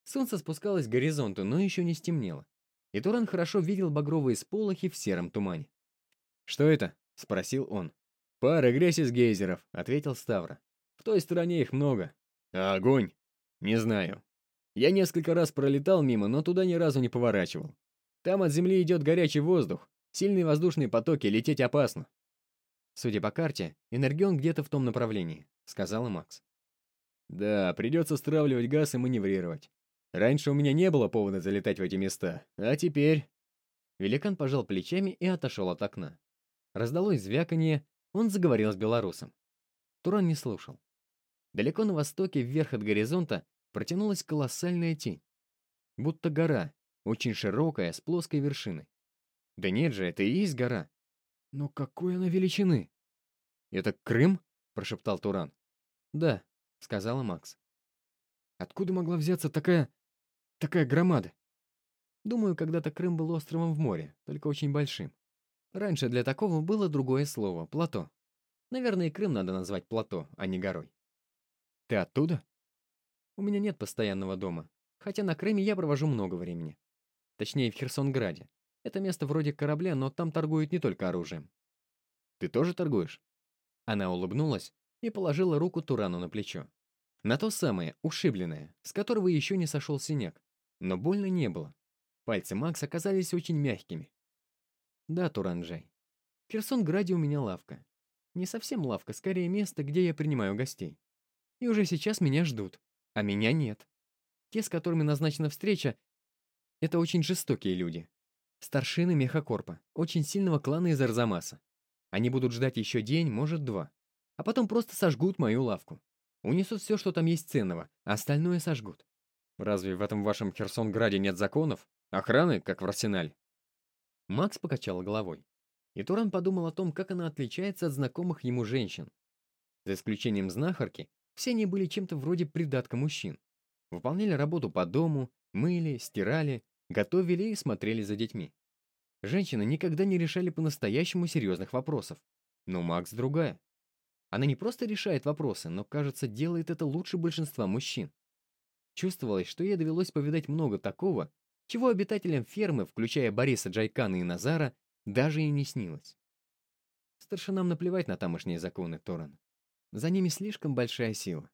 Солнце спускалось к горизонту, но еще не стемнело, и Туран хорошо видел багровые сполохи в сером тумане. «Что это?» — спросил он. «Пара грязь из гейзеров», — ответил Ставра. В той стороне их много. А огонь? Не знаю. Я несколько раз пролетал мимо, но туда ни разу не поворачивал. Там от земли идет горячий воздух, сильные воздушные потоки, лететь опасно. Судя по карте, Энергион где-то в том направлении, сказала Макс. Да, придется стравливать газ и маневрировать. Раньше у меня не было повода залетать в эти места, а теперь... Великан пожал плечами и отошел от окна. Раздалось звяканье, он заговорил с белорусом. Туран не слушал. Далеко на востоке, вверх от горизонта, протянулась колоссальная тень. Будто гора, очень широкая, с плоской вершиной. Да нет же, это и есть гора. Но какой она величины? «Это Крым?» — прошептал Туран. «Да», — сказала Макс. «Откуда могла взяться такая... такая громада?» Думаю, когда-то Крым был островом в море, только очень большим. Раньше для такого было другое слово — плато. Наверное, Крым надо назвать плато, а не горой. Ты оттуда? У меня нет постоянного дома, хотя на Крыме я провожу много времени. Точнее, в Херсонграде. Это место вроде корабля, но там торгуют не только оружием. Ты тоже торгуешь? Она улыбнулась и положила руку Турану на плечо. На то самое, ушибленное, с которого еще не сошел синяк. Но больно не было. Пальцы Макса оказались очень мягкими. Да, Туранджай. В Херсонграде у меня лавка. Не совсем лавка, скорее место, где я принимаю гостей. И уже сейчас меня ждут, а меня нет. Те, с которыми назначена встреча, это очень жестокие люди. Старшины Мехакорпа, очень сильного клана из Арзамаса. Они будут ждать еще день, может, два. А потом просто сожгут мою лавку. Унесут все, что там есть ценного, а остальное сожгут. Разве в этом вашем Херсонграде нет законов? Охраны, как в арсенале? Макс покачал головой. И Туран подумал о том, как она отличается от знакомых ему женщин. За исключением знахарки, все они были чем-то вроде придатка мужчин. Выполняли работу по дому, мыли, стирали, готовили и смотрели за детьми. Женщины никогда не решали по-настоящему серьезных вопросов. Но Макс другая. Она не просто решает вопросы, но, кажется, делает это лучше большинства мужчин. Чувствовалось, что ей довелось повидать много такого, чего обитателям фермы, включая Бориса Джайкана и Назара, даже и не снилось. Старшинам наплевать на тамошние законы, Торан. За ними слишком большая сила.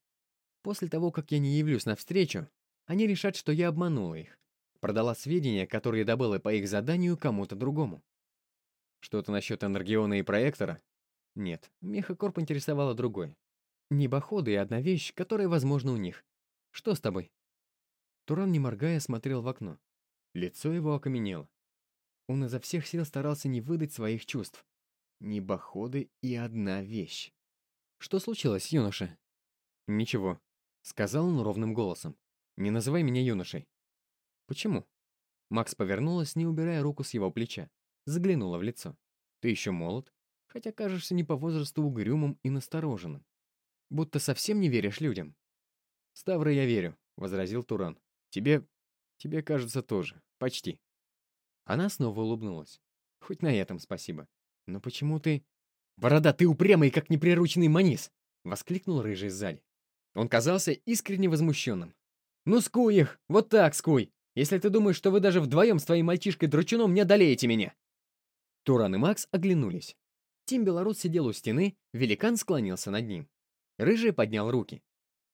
После того, как я не явлюсь навстречу, они решат, что я обманула их. Продала сведения, которые добыла по их заданию кому-то другому. Что-то насчет энергиона и проектора? Нет, Мехакорп интересовало другое. Небоходы и одна вещь, которая, возможно, у них. Что с тобой? Туран, не моргая, смотрел в окно. Лицо его окаменело. Он изо всех сил старался не выдать своих чувств. Небоходы и одна вещь. Что случилось, юноша? Ничего, сказал он ровным голосом. Не называй меня юношей. Почему? Макс повернулась, не убирая руку с его плеча. Заглянула в лицо. Ты еще молод, хотя кажешься не по возрасту угрюмым и настороженным. Будто совсем не веришь людям. Ставра я верю, возразил Туран. Тебе... тебе кажется тоже. Почти. Она снова улыбнулась. Хоть на этом спасибо. Но почему ты... «Борода, ты упрямый, как неприрученный манис!» — воскликнул рыжий сзади. Он казался искренне возмущенным. «Ну, скуй их! Вот так скуй! Если ты думаешь, что вы даже вдвоем с твоим мальчишкой-дручуном не одолеете меня!» Туран и Макс оглянулись. Тим Белорус сидел у стены, великан склонился над ним. Рыжий поднял руки.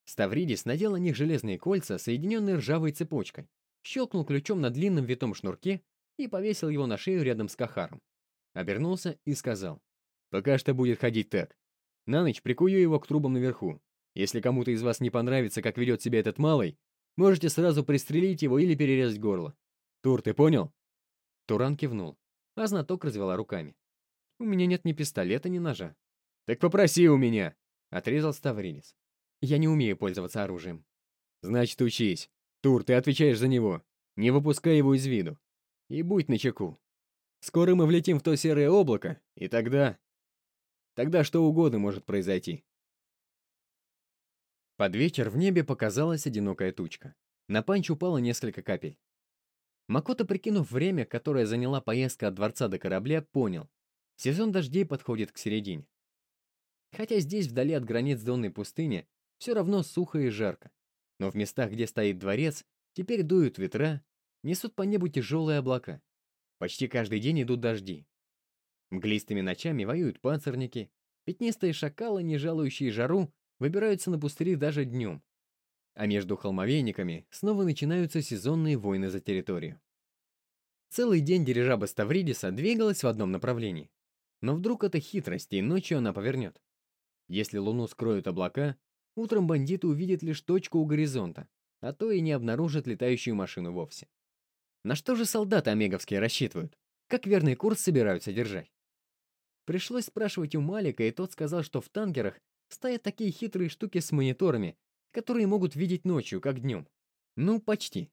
Ставридис надел на них железные кольца, соединенные ржавой цепочкой, щелкнул ключом на длинном витом шнурке и повесил его на шею рядом с Кахаром. Обернулся и сказал, «Пока что будет ходить так. На ночь прикую его к трубам наверху. Если кому-то из вас не понравится, как ведет себя этот малый, можете сразу пристрелить его или перерезать горло. Тур, ты понял?» Туран кивнул, а знаток развела руками. «У меня нет ни пистолета, ни ножа». «Так попроси у меня!» — отрезал Ставридис. «Я не умею пользоваться оружием». «Значит, учись. Тур, ты отвечаешь за него. Не выпускай его из виду. И будь начеку. Скоро мы влетим в то серое облако, и тогда... Тогда что угодно может произойти». Под вечер в небе показалась одинокая тучка. На панч упало несколько капель. Макото, прикинув время, которое заняла поездка от дворца до корабля, понял. Сезон дождей подходит к середине. Хотя здесь, вдали от границ донной пустыни, все равно сухо и жарко. Но в местах, где стоит дворец, теперь дуют ветра, несут по небу тяжелые облака. Почти каждый день идут дожди. Мглистыми ночами воюют панцирники, пятнистые шакалы, не жалующие жару, выбираются на пустыри даже днем. А между холмовейниками снова начинаются сезонные войны за территорию. Целый день дирижаба Ставридиса двигалась в одном направлении. Но вдруг это хитрость, и ночью она повернет. Если луну скроют облака, утром бандиты увидят лишь точку у горизонта, а то и не обнаружат летающую машину вовсе. На что же солдаты омеговские рассчитывают? Как верный курс собираются держать? Пришлось спрашивать у Малика, и тот сказал, что в танкерах стоят такие хитрые штуки с мониторами, которые могут видеть ночью, как днем. Ну, почти.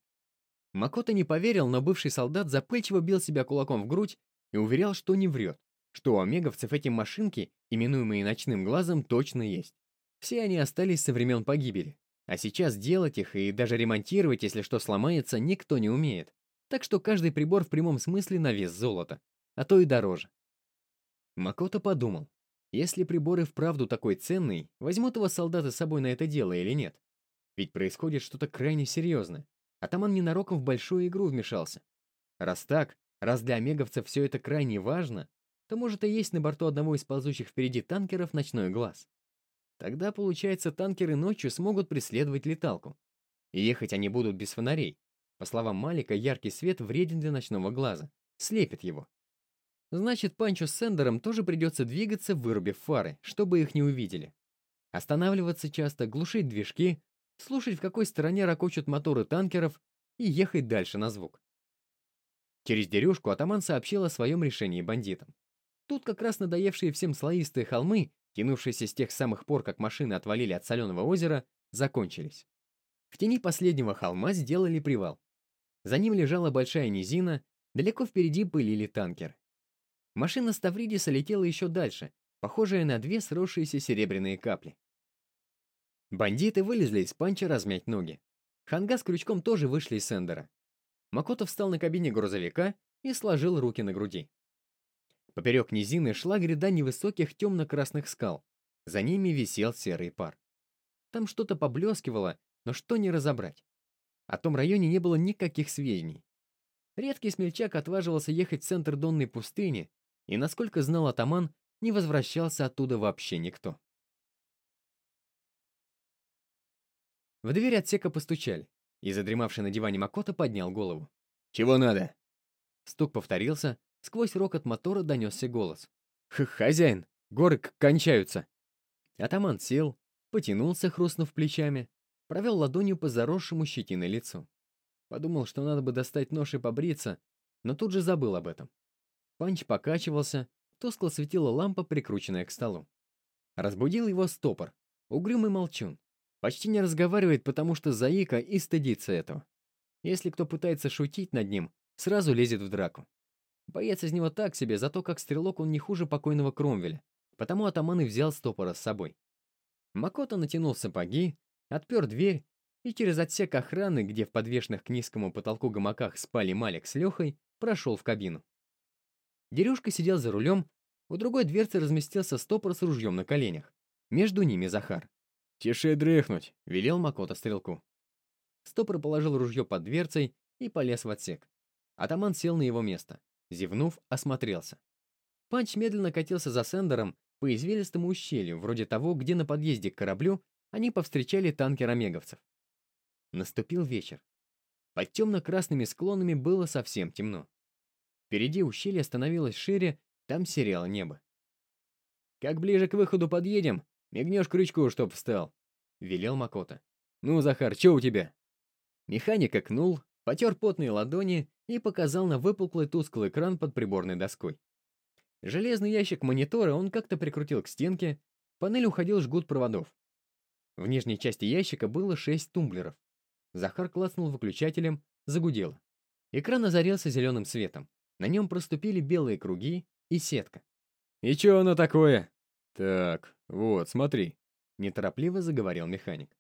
Макото не поверил, но бывший солдат запыльчиво бил себя кулаком в грудь и уверял, что не врет что у омеговцев эти машинки, именуемые ночным глазом, точно есть. Все они остались со времен погибели. А сейчас делать их и даже ремонтировать, если что сломается, никто не умеет. Так что каждый прибор в прямом смысле на вес золота, а то и дороже. Макото подумал, если прибор и вправду такой ценный, возьмут его солдаты с собой на это дело или нет? Ведь происходит что-то крайне серьезное. Атаман ненароком в большую игру вмешался. Раз так, раз для омеговцев все это крайне важно, то может и есть на борту одного из ползущих впереди танкеров ночной глаз. Тогда, получается, танкеры ночью смогут преследовать леталку. И ехать они будут без фонарей. По словам Малика, яркий свет вреден для ночного глаза, слепит его. Значит, Панчо с Сендером тоже придется двигаться, вырубив фары, чтобы их не увидели. Останавливаться часто, глушить движки, слушать, в какой стороне ракочут моторы танкеров и ехать дальше на звук. Через дерюшку атаман сообщил о своем решении бандитам. Тут как раз надоевшие всем слоистые холмы, тянувшиеся с тех самых пор, как машины отвалили от соленого озера, закончились. В тени последнего холма сделали привал. За ним лежала большая низина, далеко впереди пылили танкеры. Машина Ставридиса летела еще дальше, похожая на две сросшиеся серебряные капли. Бандиты вылезли из панча размять ноги. Ханга с крючком тоже вышли из сендера. Макото встал на кабине грузовика и сложил руки на груди. Поперек низины шла гряда невысоких темно-красных скал. За ними висел серый пар. Там что-то поблескивало, но что не разобрать. О том районе не было никаких сведений. Редкий смельчак отваживался ехать в центр Донной пустыни, и, насколько знал атаман, не возвращался оттуда вообще никто. В дверь отсека постучали, и задремавший на диване Макота поднял голову. «Чего надо?» Стук повторился, сквозь рокот мотора донесся голос. Х «Хозяин, горы кончаются!» Атаман сел, потянулся, хрустнув плечами, провел ладонью по заросшему щетиной лицу. Подумал, что надо бы достать нож и побриться, но тут же забыл об этом. Панч покачивался, тускло светила лампа, прикрученная к столу. Разбудил его стопор, угрюмый молчун. Почти не разговаривает, потому что заика и стыдится этого. Если кто пытается шутить над ним, сразу лезет в драку. Боец из него так себе, зато как стрелок он не хуже покойного Кромвеля, потому атаман и взял стопора с собой. Макото натянул сапоги, отпер дверь и через отсек охраны, где в подвешенных к низкому потолку гамаках спали Малик с Лехой, прошел в кабину. Дерюшка сидел за рулем, у другой дверцы разместился стопор с ружьем на коленях. Между ними Захар. «Тише дрыхнуть», — велел Макото стрелку. Стопор положил ружье под дверцей и полез в отсек. Атаман сел на его место. Зевнув, осмотрелся. Панч медленно катился за Сендером по извилистому ущелью, вроде того, где на подъезде к кораблю они повстречали танкер омеговцев. Наступил вечер. Под темно-красными склонами было совсем темно. Впереди ущелье становилось шире, там серело небо. «Как ближе к выходу подъедем, мигнешь крючку, чтоб встал», — велел Макота. «Ну, Захар, что у тебя?» Механик окнул, потер потные ладони и показал на выпуклый тусклый экран под приборной доской. Железный ящик монитора он как-то прикрутил к стенке, панель уходил жгут проводов. В нижней части ящика было шесть тумблеров. Захар клацнул выключателем, загудело. Экран озарился зеленым светом. На нем проступили белые круги и сетка. «И что оно такое?» «Так, вот, смотри», — неторопливо заговорил механик.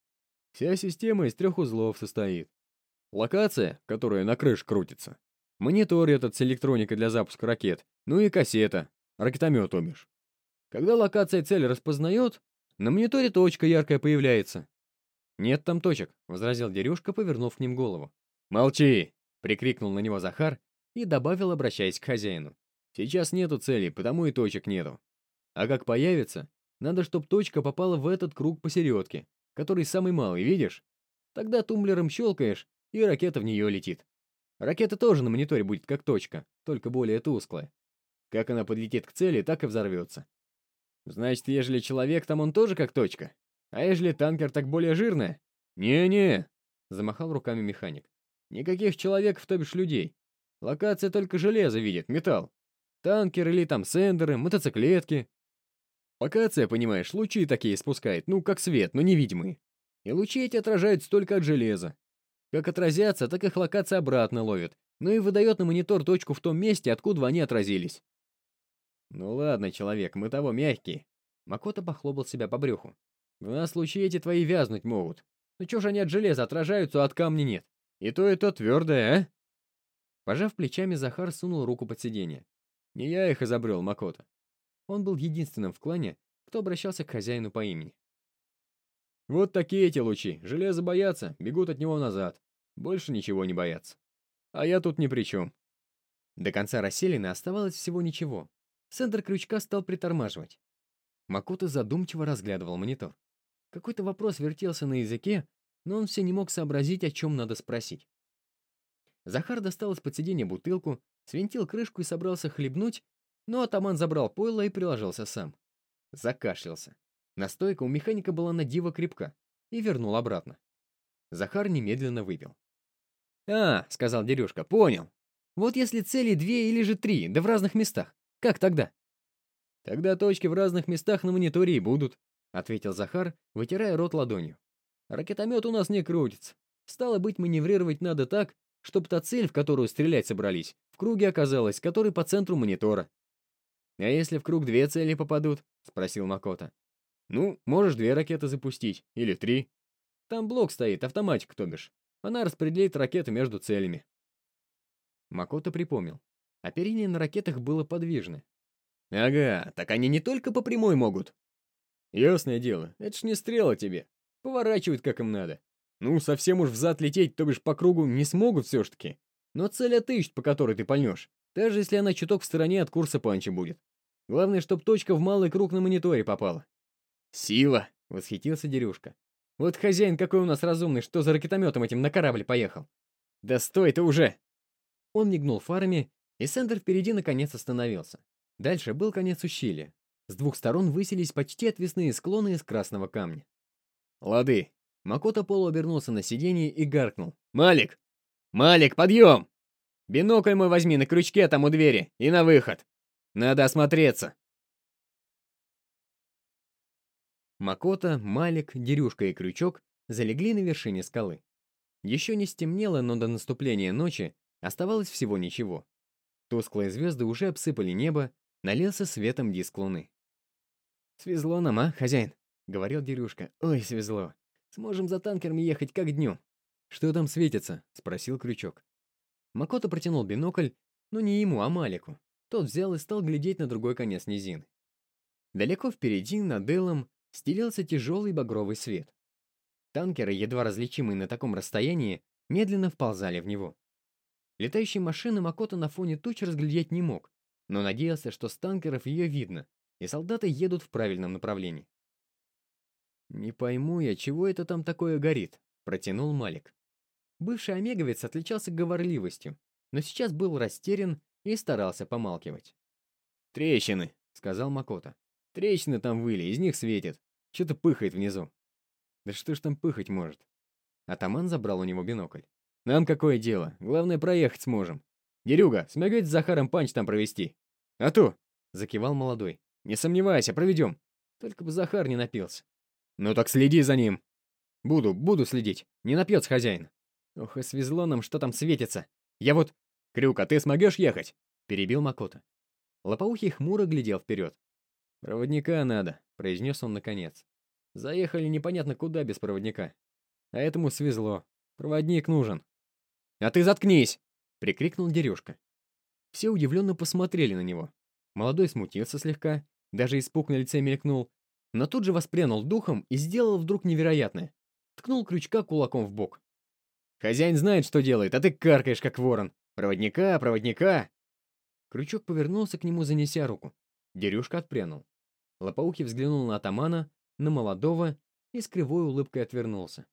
«Вся система из трех узлов состоит. Локация, которая на крыше крутится. Монитор этот с электроникой для запуска ракет. Ну и кассета. Ракетомет, обишь. Когда локация цель распознает, на мониторе точка яркая появляется. «Нет там точек», — возразил Дерюшка, повернув к ним голову. «Молчи!» — прикрикнул на него Захар и добавил, обращаясь к хозяину. «Сейчас нету цели, потому и точек нету. А как появится, надо, чтобы точка попала в этот круг посередке, который самый малый, видишь? Тогда тумблером щелкаешь, и ракета в нее летит. Ракета тоже на мониторе будет как точка, только более тусклая. Как она подлетит к цели, так и взорвется. Значит, ежели человек, там он тоже как точка? А ежели танкер, так более жирная? Не-не, замахал руками механик. Никаких человеков, то бишь людей. Локация только железо видит, металл. Танкер или там сендеры, мотоциклетки. Локация, понимаешь, лучи такие спускает, ну, как свет, но невидимые. И лучи эти отражаются только от железа. Как отразятся, так их локация обратно ловит, ну и выдает на монитор точку в том месте, откуда они отразились. Ну ладно, человек, мы того мягкие. Макото похлопал себя по брюху. В нас лучи эти твои вязнуть могут. Ну чё же они от железа отражаются, а от камня нет? И то, и то твердое, а? Пожав плечами, Захар сунул руку под сиденье. Не я их изобрел, Макото. Он был единственным в клане, кто обращался к хозяину по имени. Вот такие эти лучи. Железо боятся, бегут от него назад. Больше ничего не боятся. А я тут ни при чем. До конца расселены оставалось всего ничего. Центр крючка стал притормаживать. Макото задумчиво разглядывал монитор. Какой-то вопрос вертелся на языке, но он все не мог сообразить, о чем надо спросить. Захар достал из-под сиденья бутылку, свинтил крышку и собрался хлебнуть, но атаман забрал пойло и приложился сам. Закашлялся. Настойка у механика была на диво крепка и вернул обратно. Захар немедленно выпил. «А, — сказал Дерюшка, — понял. Вот если цели две или же три, да в разных местах, как тогда?» «Тогда точки в разных местах на мониторе и будут», — ответил Захар, вытирая рот ладонью. «Ракетомет у нас не крутится. Стало быть, маневрировать надо так, чтобы та цель, в которую стрелять собрались, в круге оказалась, который по центру монитора». «А если в круг две цели попадут?» — спросил Макота. Ну, можешь две ракеты запустить, или три. Там блок стоит, автоматик, то бишь. Она распределит ракеты между целями. Макото припомнил. Оперение на ракетах было подвижно. Ага, так они не только по прямой могут. Ясное дело, это ж не стрела тебе. Поворачивают как им надо. Ну, совсем уж взад лететь, то бишь по кругу, не смогут все ж таки. Но цель отыщут, по которой ты пальнешь. Даже если она чуток в стороне от курса панча будет. Главное, чтоб точка в малый круг на мониторе попала. «Сила!» — восхитился Дерюшка. «Вот хозяин какой у нас разумный, что за ракетометом этим на корабль поехал!» «Да стой ты уже!» Он мигнул фарами, и центр впереди наконец остановился. Дальше был конец ущелья. С двух сторон высились почти отвесные склоны из красного камня. «Лады, Макото Поло обернулся на сиденье и гаркнул. «Малик! Малик, подъем! Бинокль мой возьми на крючке там у двери и на выход. Надо осмотреться!» Макото, Малик, Дерюшка и Крючок залегли на вершине скалы. Еще не стемнело, но до наступления ночи оставалось всего ничего. Тусклые звезды уже обсыпали небо, налился светом диск луны. «Свезло нам, а, хозяин?» — говорил Дерюшка. «Ой, свезло. Сможем за танкером ехать как днем. Что там светится? спросил Крючок. Макото протянул бинокль, но не ему, а Малику. Тот взял и стал глядеть на другой конец низины. Далеко впереди, над Элом, стелился тяжелый багровый свет. Танкеры, едва различимые на таком расстоянии, медленно вползали в него. Летающие машины Макото на фоне туч разглядеть не мог, но надеялся, что с танкеров ее видно, и солдаты едут в правильном направлении. «Не пойму я, чего это там такое горит?» — протянул Малик. Бывший омеговец отличался говорливостью, но сейчас был растерян и старался помалкивать. «Трещины», — сказал Макота. «Трещины там выли, из них светит. Что-то пыхает внизу». «Да что ж там пыхать может?» Атаман забрал у него бинокль. «Нам какое дело? Главное, проехать сможем. Дерюга, смогете с Захаром панч там провести?» «А то!» — закивал молодой. «Не сомневайся, проведем. Только бы Захар не напился». «Ну так следи за ним!» «Буду, буду следить. Не напьется хозяин». «Ох, и свезло нам, что там светится. Я вот...» «Крюк, а ты смогешь ехать?» Перебил Макота. Лопоухий хмуро глядел вперед. «Проводника надо», — произнес он наконец. «Заехали непонятно куда без проводника. А этому свезло. Проводник нужен». «А ты заткнись!» — прикрикнул Дерюшка. Все удивленно посмотрели на него. Молодой смутился слегка, даже испуг на лице мелькнул, но тут же воспрянул духом и сделал вдруг невероятное. Ткнул крючка кулаком в бок. «Хозяин знает, что делает, а ты каркаешь, как ворон. Проводника, проводника!» Крючок повернулся к нему, занеся руку. Дерюшка отпрянул. Лопоухий взглянул на атамана, на молодого и с кривой улыбкой отвернулся.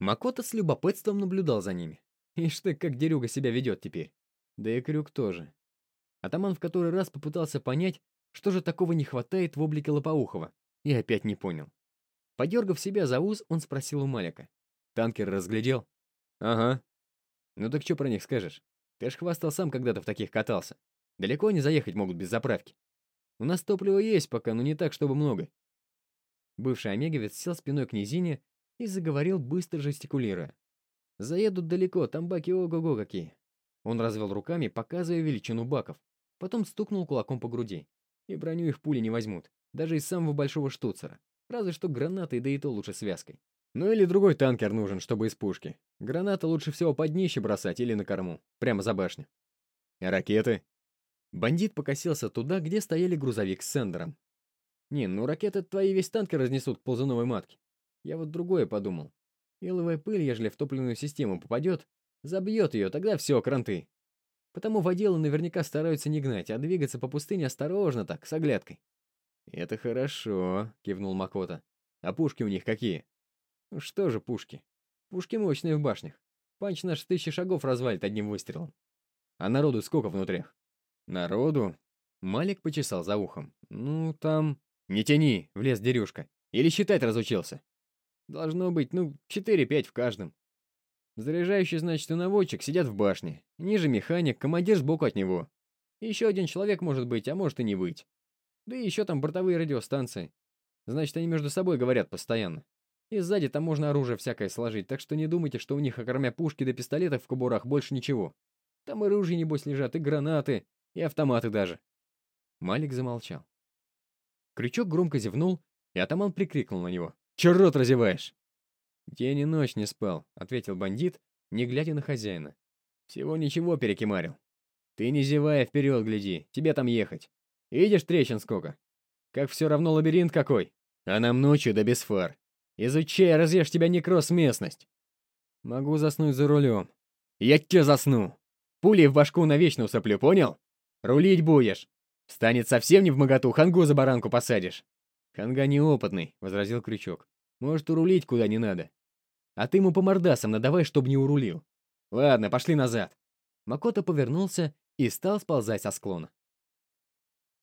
Макота с любопытством наблюдал за ними. Ишь ты, как Дерюга себя ведет теперь. Да и Крюк тоже. Атаман в который раз попытался понять, что же такого не хватает в облике Лопоухова? И опять не понял. Подергав себя за ус, он спросил у Малика. «Танкер разглядел?» «Ага». «Ну так что про них скажешь? Ты ж хвастал сам когда-то в таких катался. Далеко они заехать могут без заправки. У нас топливо есть пока, но не так, чтобы много». Бывший омеговец сел спиной к низине и заговорил, быстро жестикулируя. «Заедут далеко, там баки ого-го какие». Он развел руками, показывая величину баков. Потом стукнул кулаком по груди. И броню их пули не возьмут, даже из самого большого штуцера. Разве что гранаты, да и то лучше связкой. Ну или другой танкер нужен, чтобы из пушки. Гранаты лучше всего под днище бросать или на корму, прямо за башню. Ракеты? Бандит покосился туда, где стояли грузовик с сендером. Не, ну ракеты твои весь танкер разнесут к ползуновой матке. Я вот другое подумал. Иловая пыль, ежели в топливную систему попадет, забьет ее, тогда все, кранты. Потому водилы наверняка стараются не гнать, а двигаться по пустыне осторожно так, с оглядкой. «Это хорошо», — кивнул Макота. «А пушки у них какие?» «Ну что же пушки? Пушки мощные в башнях. Панч наш тысячи шагов развалит одним выстрелом. А народу сколько внутри? «Народу?» Малик почесал за ухом. «Ну, там...» «Не тяни!» — влез Дерюшка. «Или считать разучился?» «Должно быть, ну, четыре-пять в каждом. Заряжающий, значит, и наводчик сидят в башне. Ниже механик, командир сбоку от него. Еще один человек может быть, а может и не быть. Да и еще там бортовые радиостанции. Значит, они между собой говорят постоянно. И сзади там можно оружие всякое сложить, так что не думайте, что у них, окромя пушки до пистолетов в кобурах, больше ничего. Там и ружья, небось, лежат, и гранаты, и автоматы даже. Малик замолчал. Крючок громко зевнул, и атаман прикрикнул на него. «Чё рот разеваешь?» «День и ночь не спал», — ответил бандит, не глядя на хозяина. «Всего ничего перекимарил. Ты не зевая вперед гляди, тебе там ехать. Видишь трещин сколько? Как все равно лабиринт какой. А нам ночью да без фар. Изучай, разъешь тебя некроз местность. Могу заснуть за рулем. Я тебе засну. Пулей в башку навечно усыплю, понял? Рулить будешь. Станет совсем не в моготу, хангу за баранку посадишь. Ханга неопытный, — возразил Крючок. Может, урулить куда не надо. А ты ему по мордасам надавай, чтоб не урулил. Ладно, пошли назад. Макото повернулся и стал сползать со склона.